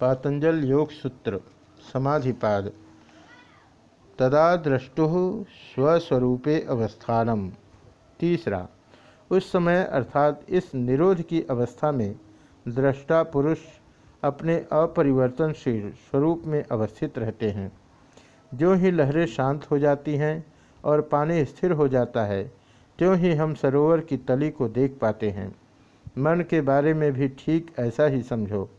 पातंजल योग सूत्र, समाधिपाद। तदा दृष्टु स्वस्वरूपे अवस्थानम। तीसरा, उस समय अर्थात इस निरोध की अवस्था में दृष्टा पुरुष अपने अपरिवर्तनशील स्वरूप में अवस्थित रहते हैं। जो ही लहरें शांत हो जाती हैं और पानी स्थिर हो जाता है, त्यों ही हम सरोवर की तली को देख पाते हैं। मन के बारे में भी ठीक ऐसा ही समझो।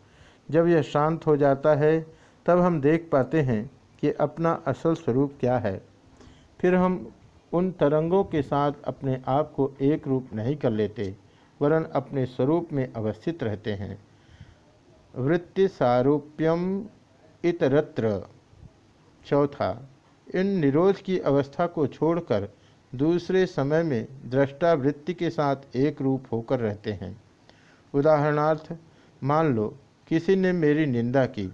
जब यह शांत हो जाता है, तब हम देख पाते हैं कि अपना असल स्वरूप क्या है। फिर हम उन तरंगों के साथ अपने आप को एक रूप नहीं कर लेते, वरन अपने स्वरूप में अवस्थित रहते हैं। वृत्ति सारूप्यम इतरत्र। चौथा, इन निरोध की अवस्था को छोड़कर दूसरे समय में दृष्टा वृत्ति के साथ एक रूप होकर रहते हैं। उदाहरणार्थ, मान लो किसी ने मेरी निंदा की।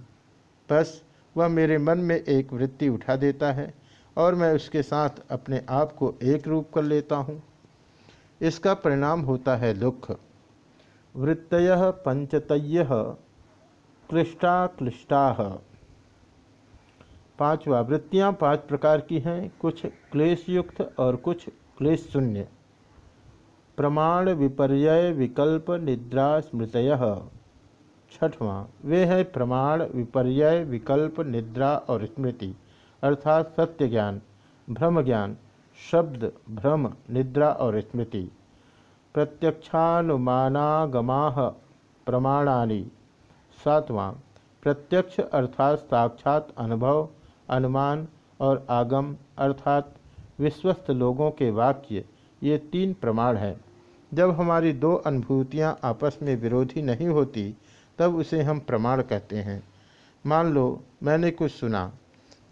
बस वह मेरे मन में एक वृत्ति उठा देता है और मैं उसके साथ अपने आप को एक रूप कर लेता हूँ। इसका परिणाम होता है दुख। वृत्तय पंचतय क्लिष्टा क्लिष्टा। पांचवा, वृत्तियाँ पाँच प्रकार की हैं, कुछ क्लेशयुक्त और कुछ क्लेश शून्य प्रमाण विपर्य विकल्प निद्रा स्मृतय। छठवां, वे है प्रमाण विपर्य विकल्प, निद्रा और स्मृति, अर्थात सत्य ज्ञान भ्रम ज्ञान शब्द, भ्रम, निद्रा और स्मृति। प्रत्यक्षानुमानागमा प्रमाणानि। सातवां, प्रत्यक्ष अर्थात साक्षात अनुभव, अनुमान और आगम, अर्थात विश्वस्त लोगों के वाक्य, ये तीन प्रमाण हैं। जब हमारी दो अनुभूतियाँ आपस में विरोधी नहीं होती तब उसे हम प्रमाण कहते हैं। मान लो, मैंने कुछ सुना।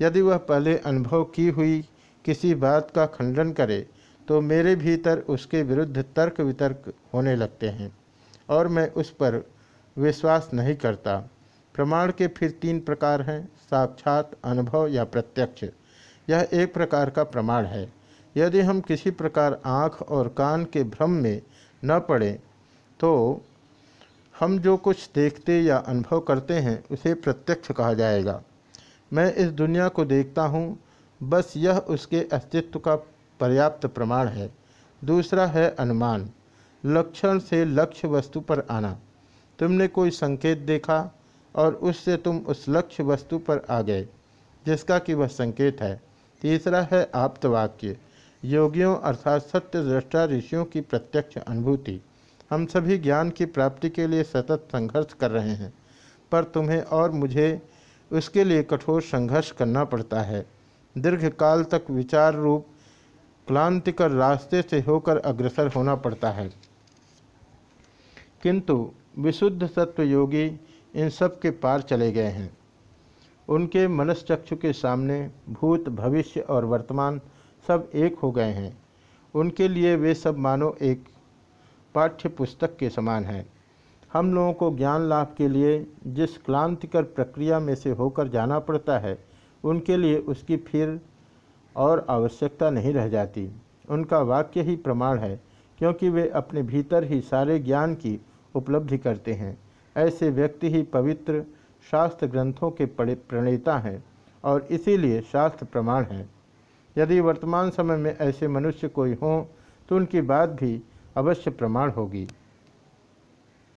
यदि वह पहले अनुभव की हुई किसी बात का खंडन करे तो मेरे भीतर उसके विरुद्ध तर्क वितर्क होने लगते हैं, और मैं उस पर विश्वास नहीं करता। प्रमाण के फिर तीन प्रकार हैं, साक्षात, अनुभव या प्रत्यक्ष। यह एक प्रकार का प्रमाण है। यदि हम किसी प्रकार आँख और कान के भ्रम में न पड़े तो हम जो कुछ देखते या अनुभव करते हैं, उसे प्रत्यक्ष कहा जाएगा। मैं इस दुनिया को देखता हूँ, बस यह उसके अस्तित्व का पर्याप्त प्रमाण है। दूसरा है अनुमान, लक्षण से लक्ष्य वस्तु पर आना। तुमने कोई संकेत देखा, और उससे तुम उस लक्ष्य वस्तु पर आ गए, जिसका कि वह संकेत है। तीसरा है आप्तवाक्य, योगियों अर्थात सत्य दृष्टा ऋषियों की प्रत्यक्ष अनुभूति। हम सभी ज्ञान की प्राप्ति के लिए सतत संघर्ष कर रहे हैं, पर तुम्हें और मुझे उसके लिए कठोर संघर्ष करना पड़ता है। दीर्घ काल तक विचार रूप क्लांतिकर रास्ते से होकर अग्रसर होना पड़ता है। किंतु विशुद्ध सत्व योगी इन सब के पार चले गए हैं। उनके मनस्चक्षु के सामने भूत, भविष्य और वर्तमान सब एक हो गए हैं। उनके लिए वे सब मानो एक पाठ्य पुस्तक के समान है। हम लोगों को ज्ञान लाभ के लिए जिस क्लांतिकर प्रक्रिया में से होकर जाना पड़ता है, उनके लिए उसकी फिर और आवश्यकता नहीं रह जाती। उनका वाक्य ही प्रमाण है, क्योंकि वे अपने भीतर ही सारे ज्ञान की उपलब्धि करते हैं। ऐसे व्यक्ति ही पवित्र शास्त्र ग्रंथों के प्रणेता हैं और इसीलिए शास्त्र प्रमाण हैं। यदि वर्तमान समय में ऐसे मनुष्य कोई हों तो उनकी बात भी अवश्य प्रमाण होगी।